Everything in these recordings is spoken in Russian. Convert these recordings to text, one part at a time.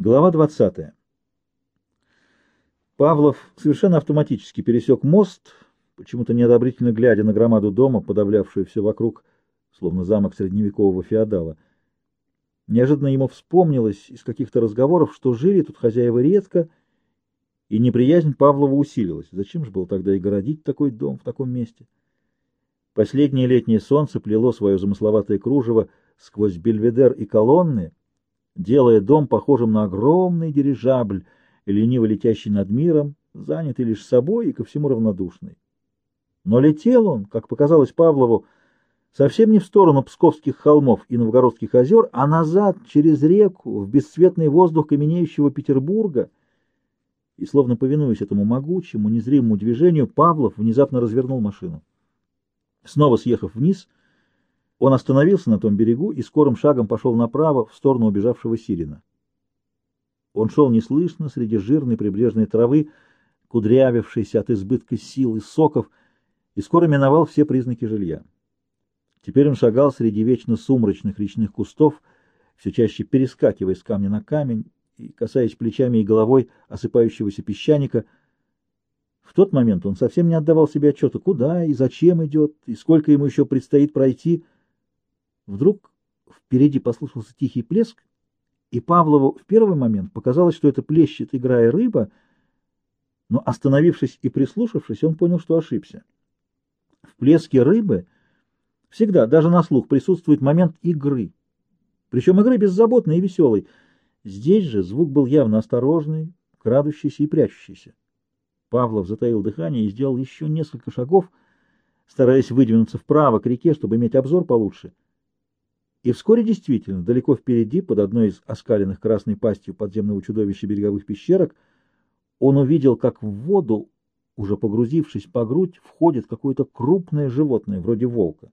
Глава 20. Павлов совершенно автоматически пересек мост, почему-то неодобрительно глядя на громаду дома, подавлявшую все вокруг, словно замок средневекового феодала. Неожиданно ему вспомнилось из каких-то разговоров, что жили тут хозяева редко, и неприязнь Павлова усилилась. Зачем же было тогда и городить такой дом в таком месте? Последнее летнее солнце плело свое замысловатое кружево сквозь бельведер и колонны, делая дом похожим на огромный дирижабль, лениво летящий над миром, занятый лишь собой и ко всему равнодушный. Но летел он, как показалось Павлову, совсем не в сторону Псковских холмов и Новгородских озер, а назад, через реку, в бесцветный воздух каменеющего Петербурга. И, словно повинуясь этому могучему, незримому движению, Павлов внезапно развернул машину. Снова съехав вниз, он остановился на том берегу и скорым шагом пошел направо, в сторону убежавшего Сирина. Он шел неслышно среди жирной прибрежной травы, кудрявившейся от избытка сил и соков, и скоро миновал все признаки жилья. Теперь он шагал среди вечно сумрачных речных кустов, все чаще перескакивая с камня на камень и касаясь плечами и головой осыпающегося песчаника. В тот момент он совсем не отдавал себе отчета, куда и зачем идет, и сколько ему еще предстоит пройти — Вдруг впереди послышался тихий плеск, и Павлову в первый момент показалось, что это плещет, играя рыба, но, остановившись и прислушавшись, он понял, что ошибся. В плеске рыбы всегда, даже на слух, присутствует момент игры, причем игры беззаботной и веселой. Здесь же звук был явно осторожный, крадущийся и прячущийся. Павлов затаил дыхание и сделал еще несколько шагов, стараясь выдвинуться вправо к реке, чтобы иметь обзор получше — и вскоре действительно, далеко впереди, под одной из оскаленных красной пастью подземного чудовища береговых пещерок, он увидел, как в воду, уже погрузившись по грудь, входит какое-то крупное животное, вроде волка.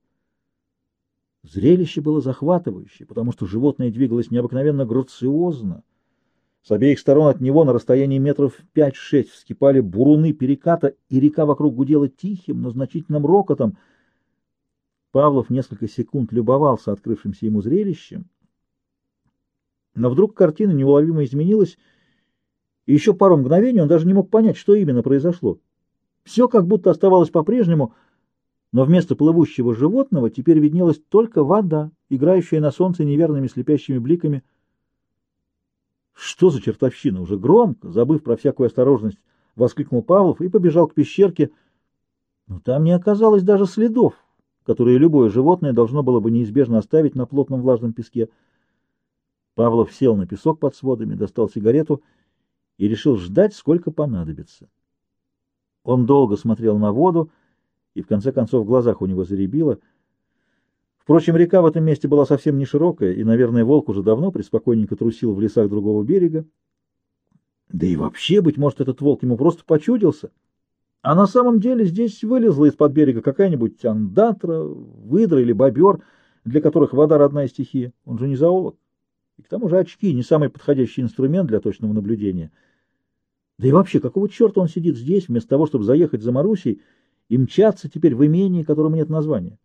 Зрелище было захватывающее, потому что животное двигалось необыкновенно грациозно. С обеих сторон от него на расстоянии метров пять-шесть вскипали буруны переката, и река вокруг гудела тихим, но значительным рокотом — Павлов несколько секунд любовался открывшимся ему зрелищем, но вдруг картина неуловимо изменилась, и еще пару мгновений он даже не мог понять, что именно произошло. Все как будто оставалось по-прежнему, но вместо плывущего животного теперь виднелась только вода, играющая на солнце неверными слепящими бликами. «Что за чертовщина?» Уже громко, забыв про всякую осторожность, воскликнул Павлов и побежал к пещерке. Но там не оказалось даже следов которые любое животное должно было бы неизбежно оставить на плотном влажном песке. Павлов сел на песок под сводами, достал сигарету и решил ждать, сколько понадобится. Он долго смотрел на воду, и в конце концов в глазах у него заребило. Впрочем, река в этом месте была совсем не широкая, и, наверное, волк уже давно преспокойненько трусил в лесах другого берега. Да и вообще, быть может, этот волк ему просто почудился — а на самом деле здесь вылезла из-под берега какая-нибудь андатра, выдра или бобер, для которых вода родная стихия. Он же не зоолог. И к тому же очки — не самый подходящий инструмент для точного наблюдения. Да и вообще, какого черта он сидит здесь, вместо того, чтобы заехать за Марусей и мчаться теперь в имении, которому нет названия?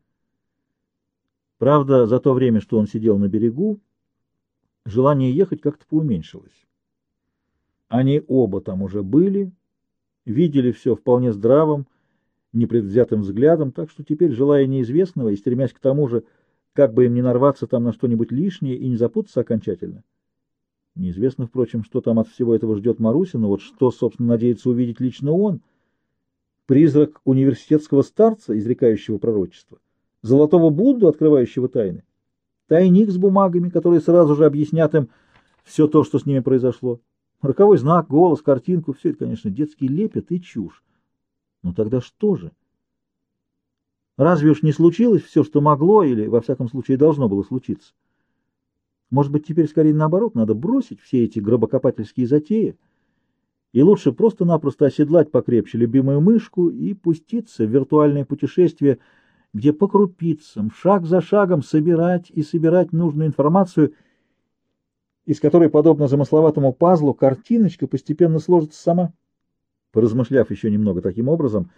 Правда, за то время, что он сидел на берегу, желание ехать как-то поуменьшилось. Они оба там уже были, видели все вполне здравым, непредвзятым взглядом, так что теперь, желая неизвестного и стремясь к тому же, как бы им не нарваться там на что-нибудь лишнее и не запутаться окончательно. Неизвестно, впрочем, что там от всего этого ждет Маруся, но вот что, собственно, надеется увидеть лично он. Призрак университетского старца, изрекающего пророчество, золотого Будду, открывающего тайны, тайник с бумагами, которые сразу же объяснят им все то, что с ними произошло. Роковой знак, голос, картинку — все это, конечно, детский лепет и чушь. Но тогда что же? Разве уж не случилось все, что могло или, во всяком случае, должно было случиться? Может быть, теперь скорее наоборот, надо бросить все эти гробокопательские затеи и лучше просто-напросто оседлать покрепче любимую мышку и пуститься в виртуальное путешествие, где по крупицам, шаг за шагом собирать и собирать нужную информацию — из которой, подобно замысловатому пазлу, картиночка постепенно сложится сама. Поразмышляв еще немного таким образом,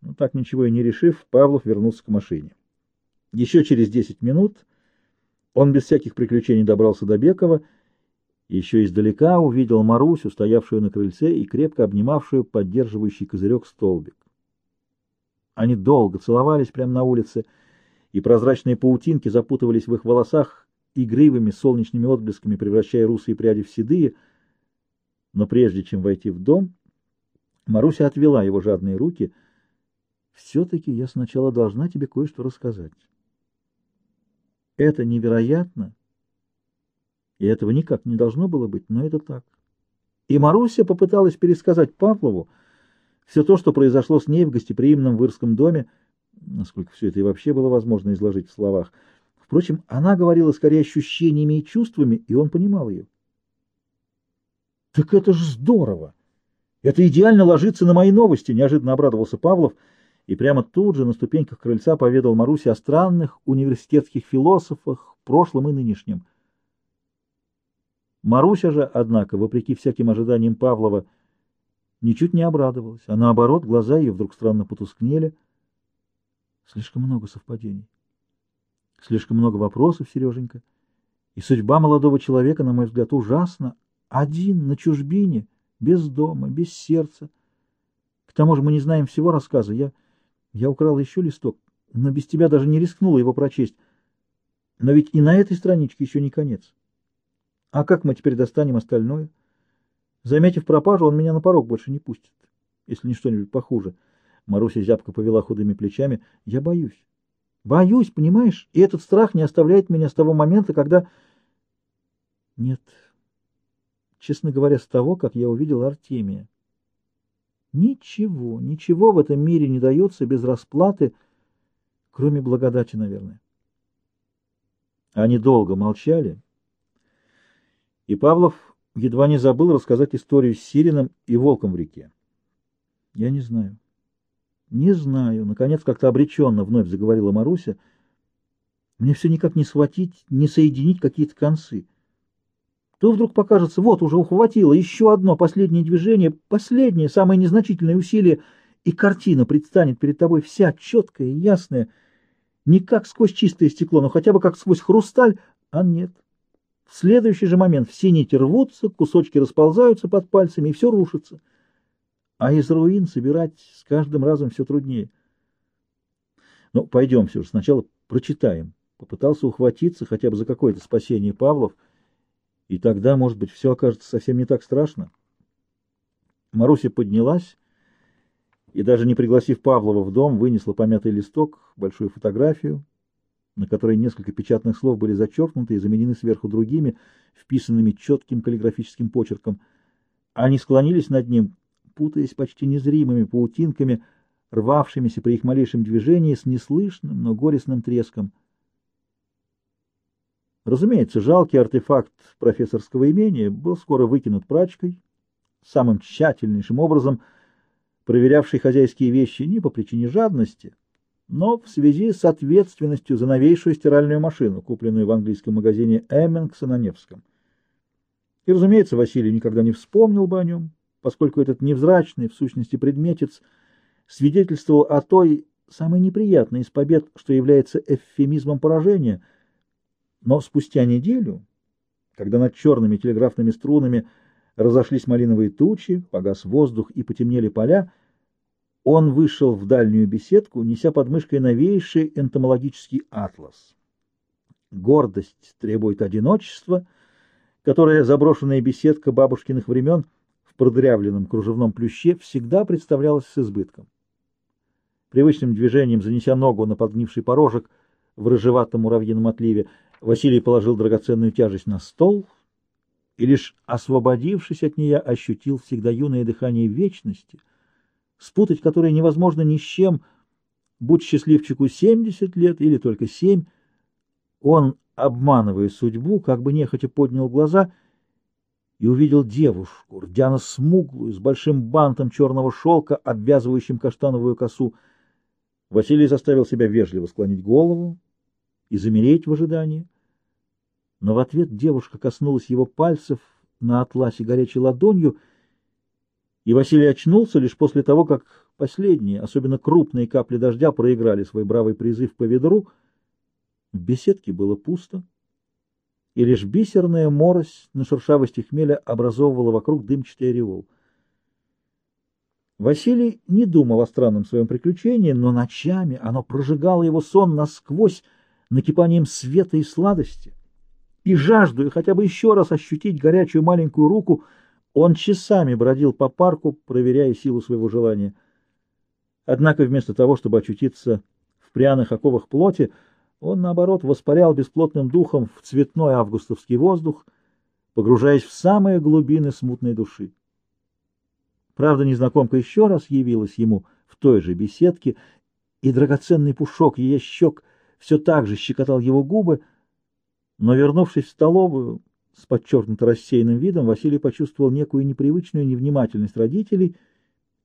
но так ничего и не решив, Павлов вернулся к машине. Еще через десять минут он без всяких приключений добрался до Бекова Еще издалека увидел Марусю, стоявшую на крыльце и крепко обнимавшую поддерживающий козырек столбик. Они долго целовались прямо на улице, и прозрачные паутинки запутывались в их волосах игривыми солнечными отблесками, превращая русые пряди в седые. Но прежде чем войти в дом, Маруся отвела его жадные руки. «Все-таки я сначала должна тебе кое-что рассказать. Это невероятно, и этого никак не должно было быть, но это так. И Маруся попыталась пересказать Павлову все то, что произошло с ней в гостеприимном Вырском доме, насколько все это и вообще было возможно изложить в словах. Впрочем, она говорила скорее ощущениями и чувствами, и он понимал ее. «Так это же здорово! Это идеально ложится на мои новости!» — неожиданно обрадовался Павлов, и прямо тут же на ступеньках крыльца поведал Марусе о странных университетских философах, прошлом и нынешнем. Маруся же, однако, вопреки всяким ожиданиям Павлова, ничуть не обрадовалась, а наоборот, глаза ее вдруг странно потускнели. Слишком много совпадений. Слишком много вопросов, Сереженька. И судьба молодого человека, на мой взгляд, ужасна. Один, на чужбине, без дома, без сердца. К тому же мы не знаем всего рассказа. Я, я украла еще листок, но без тебя даже не рискнула его прочесть. Но ведь и на этой страничке еще не конец. А как мы теперь достанем остальное? Заметив пропажу, он меня на порог больше не пустит, если не что-нибудь похуже. Маруся зябко повела худыми плечами. Я боюсь. Боюсь, понимаешь? И этот страх не оставляет меня с того момента, когда... Нет. Честно говоря, с того, как я увидел Артемия. Ничего, ничего в этом мире не дается без расплаты, кроме благодати, наверное. Они долго молчали, и Павлов едва не забыл рассказать историю с Сирином и волком в реке. Я не знаю. Не знаю. Наконец, как-то обреченно вновь заговорила Маруся. Мне все никак не схватить, не соединить какие-то концы. То вдруг покажется, вот, уже ухватило еще одно последнее движение, последнее, самое незначительное усилие, и картина предстанет перед тобой вся четкая и ясная, не как сквозь чистое стекло, но хотя бы как сквозь хрусталь, а нет. В следующий же момент все нити рвутся, кусочки расползаются под пальцами, и все рушится. А из руин собирать с каждым разом все труднее. Ну, пойдем все же, сначала прочитаем. Попытался ухватиться хотя бы за какое-то спасение Павлов, и тогда, может быть, все окажется совсем не так страшно. Маруся поднялась и, даже не пригласив Павлова в дом, вынесла помятый листок, большую фотографию, на которой несколько печатных слов были зачеркнуты и заменены сверху другими, вписанными четким каллиграфическим почерком. Они склонились над ним, путаясь почти незримыми паутинками, рвавшимися при их малейшем движении с неслышным, но горестным треском. Разумеется, жалкий артефакт профессорского имения был скоро выкинут прачкой, самым тщательнейшим образом проверявшей хозяйские вещи не по причине жадности, но в связи с ответственностью за новейшую стиральную машину, купленную в английском магазине Эммингса на Невском. И, разумеется, Василий никогда не вспомнил бы о нем, поскольку этот невзрачный, в сущности, предметец свидетельствовал о той самой неприятной из побед, что является эвфемизмом поражения. Но спустя неделю, когда над черными телеграфными струнами разошлись малиновые тучи, погас воздух и потемнели поля, он вышел в дальнюю беседку, неся под мышкой новейший энтомологический атлас. Гордость требует одиночества, которое заброшенная беседка бабушкиных времен продрявленном кружевном плюще всегда представлялась с избытком. Привычным движением, занеся ногу на подгнивший порожек в рыжеватом муравьином отливе, Василий положил драгоценную тяжесть на стол и, лишь освободившись от нее, ощутил всегда юное дыхание вечности — спутать которые невозможно ни с чем, будь счастливчику 70 лет или только 7. Он, обманывая судьбу, как бы нехотя поднял глаза и увидел девушку, рдяно смуглую, с большим бантом черного шелка, обвязывающим каштановую косу. Василий заставил себя вежливо склонить голову и замереть в ожидании. Но в ответ девушка коснулась его пальцев на атласе горячей ладонью — и Василий очнулся лишь после того, как последние, особенно крупные капли дождя, проиграли свой бравый призыв по ведру. В беседке было пусто, и лишь бисерная морось на шершавости хмеля образовывала вокруг дымчатый ореол. Василий не думал о странном своем приключении, но ночами оно прожигало его сон насквозь накипанием света и сладости. И жаждуя хотя бы еще раз ощутить горячую маленькую руку, он часами бродил по парку, проверяя силу своего желания. Однако вместо того, чтобы очутиться в пряных оковах плоти, он, наоборот, воспарял бесплотным духом в цветной августовский воздух, погружаясь в самые глубины смутной души. Правда, незнакомка еще раз явилась ему в той же беседке, и драгоценный пушок ее щек все так же щекотал его губы, но, вернувшись в столовую с подчеркнуто рассеянным видом, Василий почувствовал некую непривычную невнимательность родителей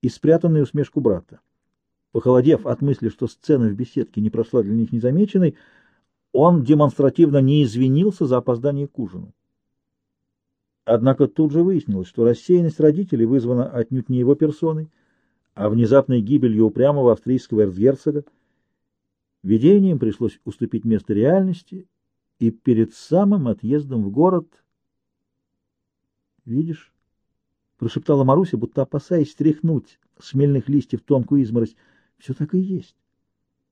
и спрятанную усмешку брата. Похолодев от мысли, что сцена в беседке не прошла для них незамеченной, он демонстративно не извинился за опоздание к ужину. Однако тут же выяснилось, что рассеянность родителей вызвана отнюдь не его персоной, а внезапной гибелью упрямого австрийского эрцгерцога. Видением пришлось уступить место реальности, и перед самым отъездом в город... «Видишь?» — прошептала Маруся, будто опасаясь стряхнуть с листьев тонкую изморозь. «Все так и есть.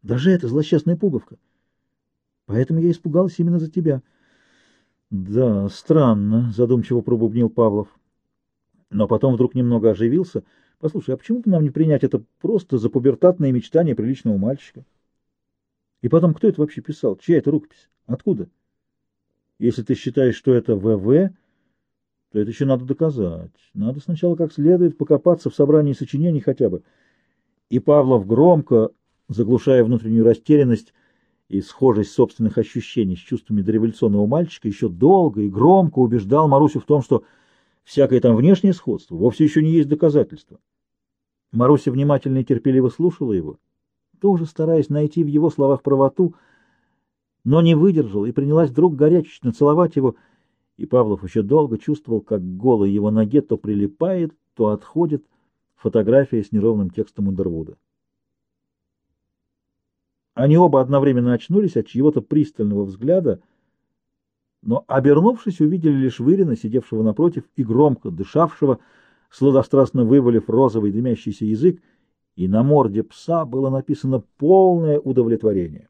Даже эта злосчастная пуговка. Поэтому я испугалась именно за тебя». «Да, странно», — задумчиво пробубнил Павлов. Но потом вдруг немного оживился. «Послушай, а почему бы нам не принять это просто за пубертатные мечтания приличного мальчика? И потом, кто это вообще писал? Чья это рукопись? Откуда? Если ты считаешь, что это ВВ, то это еще надо доказать. Надо сначала как следует покопаться в собрании сочинений хотя бы». И Павлов громко, заглушая внутреннюю растерянность, и схожесть собственных ощущений с чувствами дореволюционного мальчика еще долго и громко убеждал Марусю в том, что всякое там внешнее сходство вовсе еще не есть доказательство. Маруся внимательно и терпеливо слушала его, тоже стараясь найти в его словах правоту, но не выдержала и принялась вдруг горячечно целовать его, и Павлов еще долго чувствовал, как голой его ноге то прилипает, то отходит фотография с неровным текстом Ундервуда. Они оба одновременно очнулись от чьего-то пристального взгляда, но, обернувшись, увидели лишь Вырина, сидевшего напротив и громко дышавшего, сладострастно вывалив розовый дымящийся язык, и на морде пса было написано полное удовлетворение.